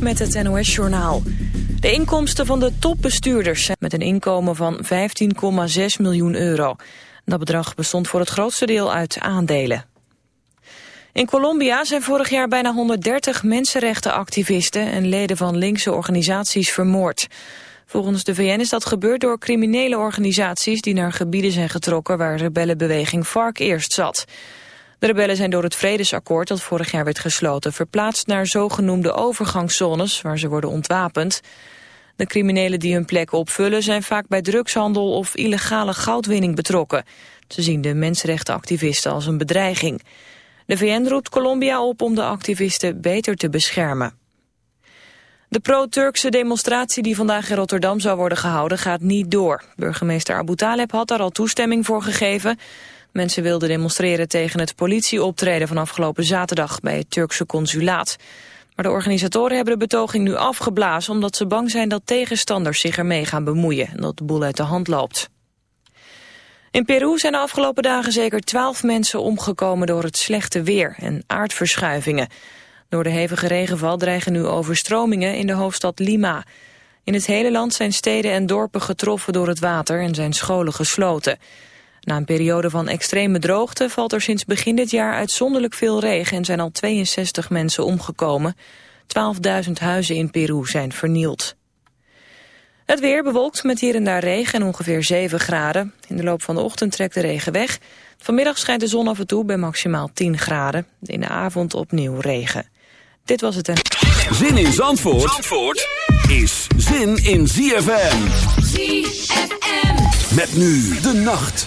Met het NOS-journaal. De inkomsten van de topbestuurders zijn met een inkomen van 15,6 miljoen euro. Dat bedrag bestond voor het grootste deel uit aandelen. In Colombia zijn vorig jaar bijna 130 mensenrechtenactivisten... en leden van linkse organisaties vermoord. Volgens de VN is dat gebeurd door criminele organisaties... die naar gebieden zijn getrokken waar rebellenbeweging FARC eerst zat... De rebellen zijn door het vredesakkoord dat vorig jaar werd gesloten... verplaatst naar zogenoemde overgangszones waar ze worden ontwapend. De criminelen die hun plek opvullen zijn vaak bij drugshandel of illegale goudwinning betrokken. Ze zien de mensenrechtenactivisten als een bedreiging. De VN roept Colombia op om de activisten beter te beschermen. De pro-Turkse demonstratie die vandaag in Rotterdam zou worden gehouden gaat niet door. Burgemeester Abu Taleb had daar al toestemming voor gegeven... Mensen wilden demonstreren tegen het politieoptreden van afgelopen zaterdag bij het Turkse consulaat. Maar de organisatoren hebben de betoging nu afgeblazen omdat ze bang zijn dat tegenstanders zich ermee gaan bemoeien en dat de boel uit de hand loopt. In Peru zijn de afgelopen dagen zeker twaalf mensen omgekomen door het slechte weer en aardverschuivingen. Door de hevige regenval dreigen nu overstromingen in de hoofdstad Lima. In het hele land zijn steden en dorpen getroffen door het water en zijn scholen gesloten. Na een periode van extreme droogte valt er sinds begin dit jaar uitzonderlijk veel regen en zijn al 62 mensen omgekomen. 12.000 huizen in Peru zijn vernield. Het weer bewolkt met hier en daar regen en ongeveer 7 graden. In de loop van de ochtend trekt de regen weg. Vanmiddag schijnt de zon af en toe bij maximaal 10 graden. In de avond opnieuw regen. Dit was het en... Zin in Zandvoort, Zandvoort is zin in ZFM. ZFM. Met nu de nacht.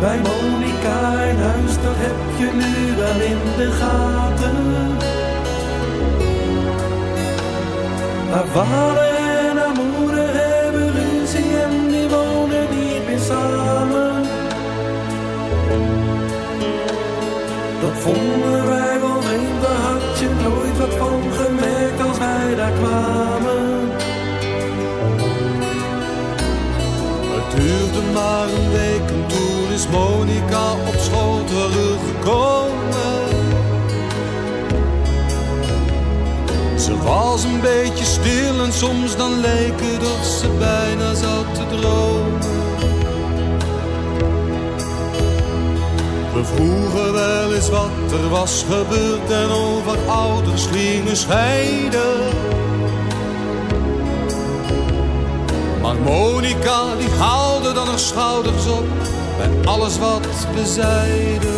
Bij Monica in huis, dat heb je nu wel in de gaten. Haar vader en haar moeder hebben ruzie en die wonen niet meer samen. Dat vonden was een beetje stil en soms dan leek het ze bijna zat te dromen. We vroegen wel eens wat er was gebeurd en over ouders gingen scheiden. Maar Monica die haalde dan haar schouders op bij alles wat we zeiden.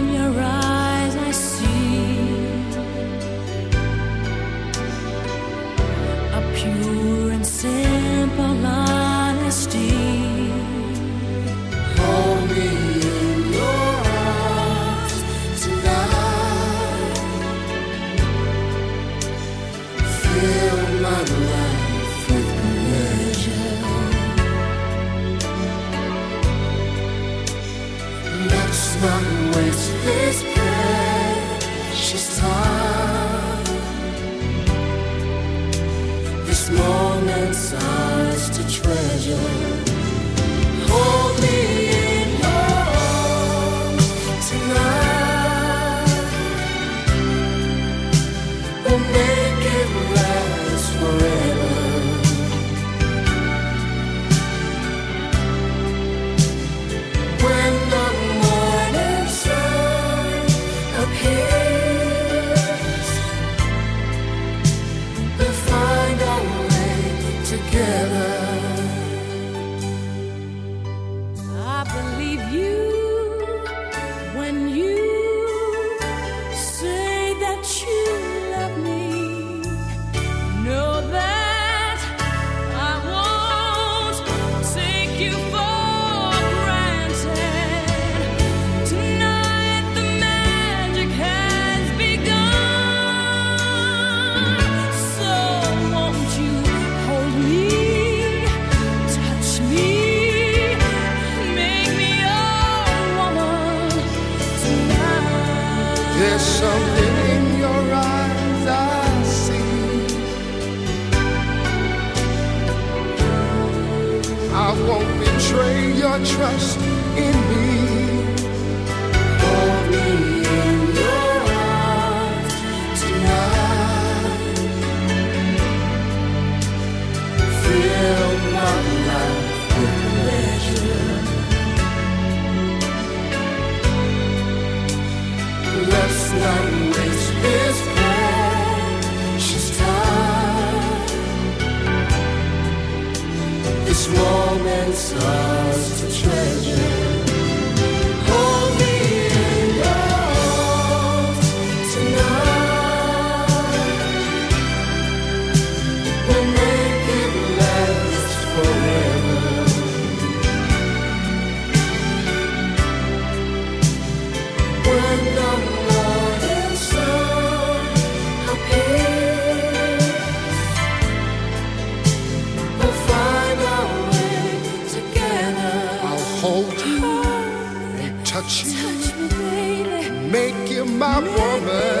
hold you touch you, make you my woman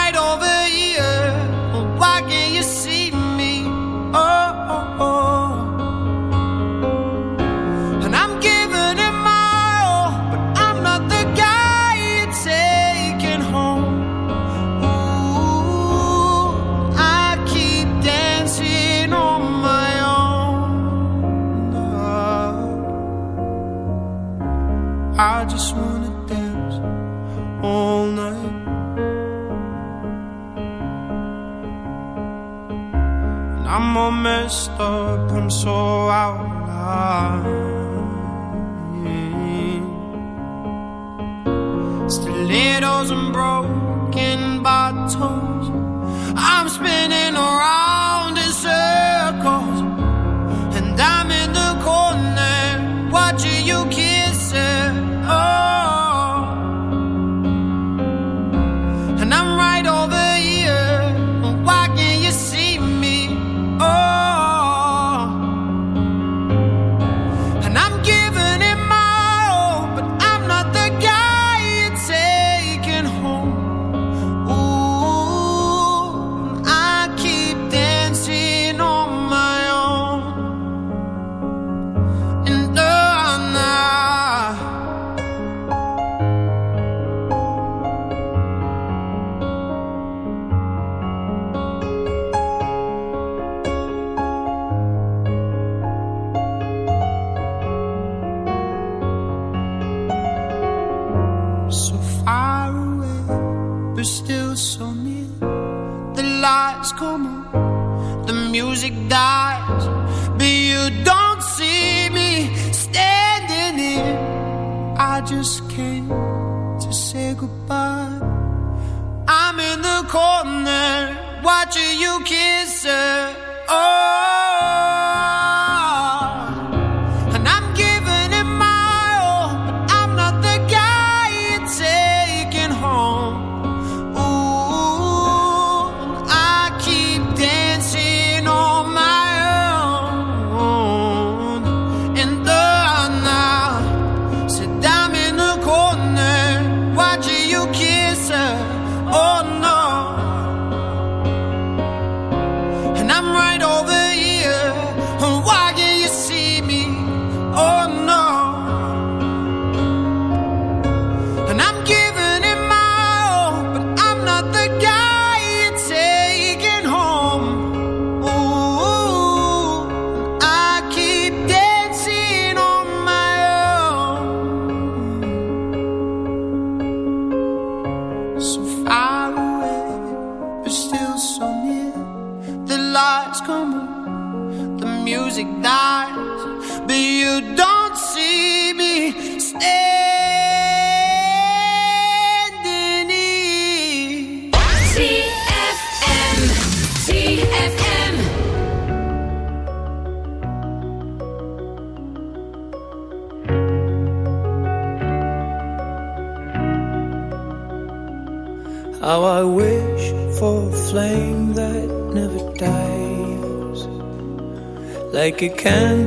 corazón. can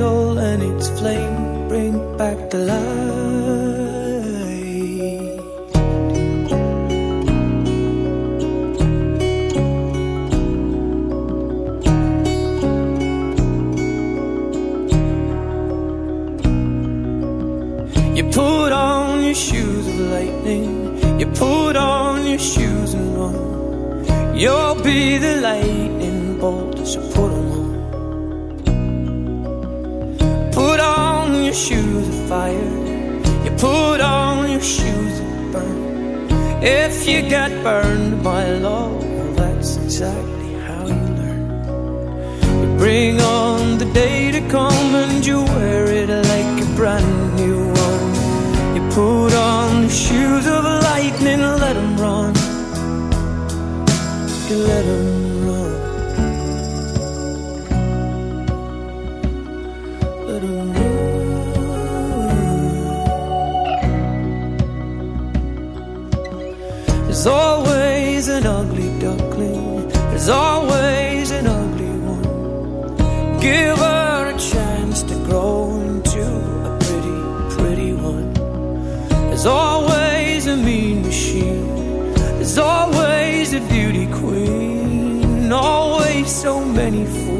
There's always an ugly duckling. There's always an ugly one. Give her a chance to grow into a pretty, pretty one. There's always a mean machine. There's always a beauty queen. Always so many fools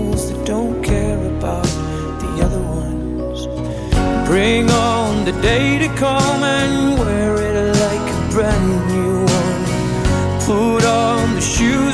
Bring on the day to come and wear it like a brand new one. Put on the shoes.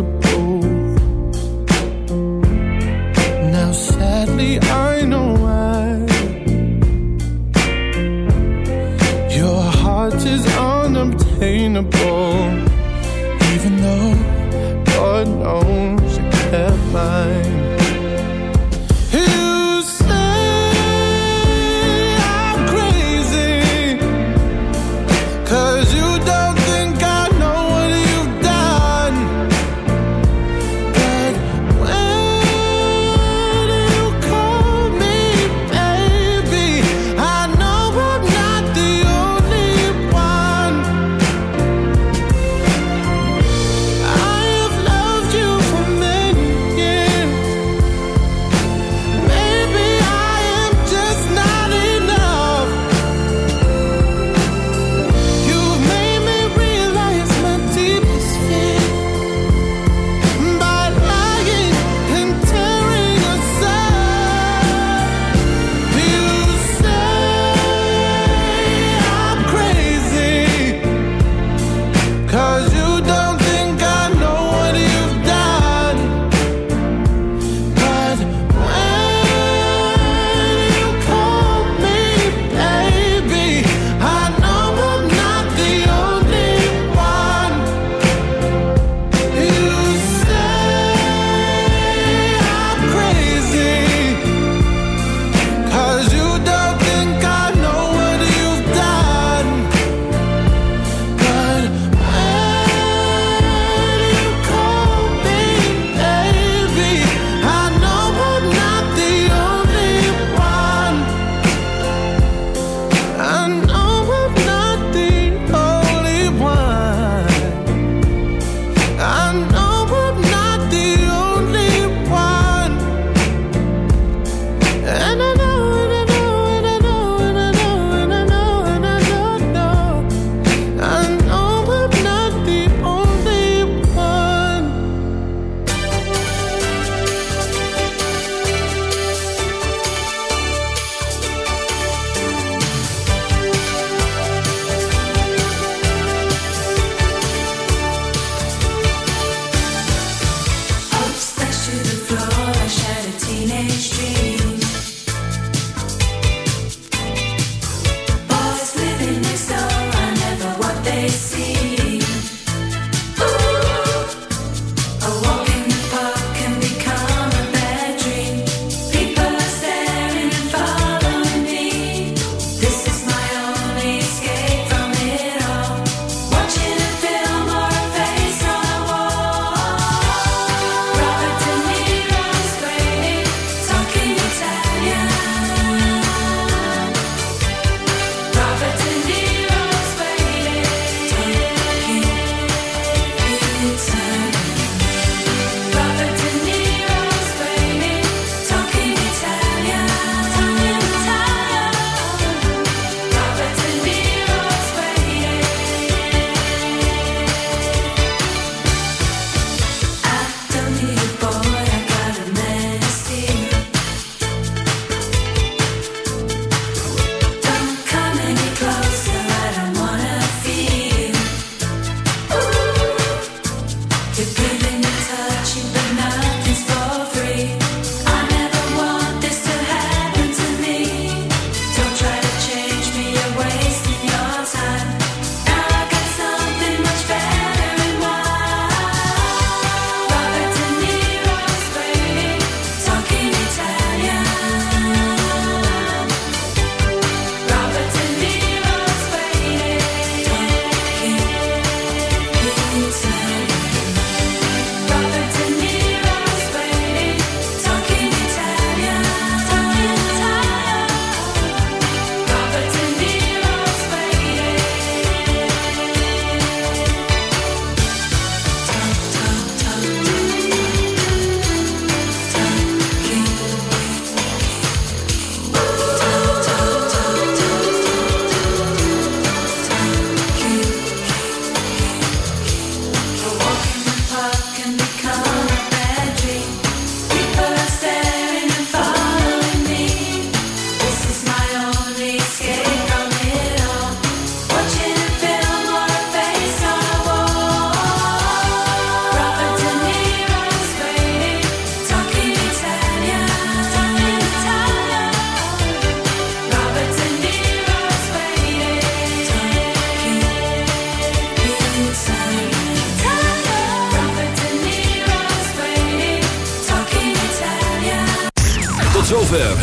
the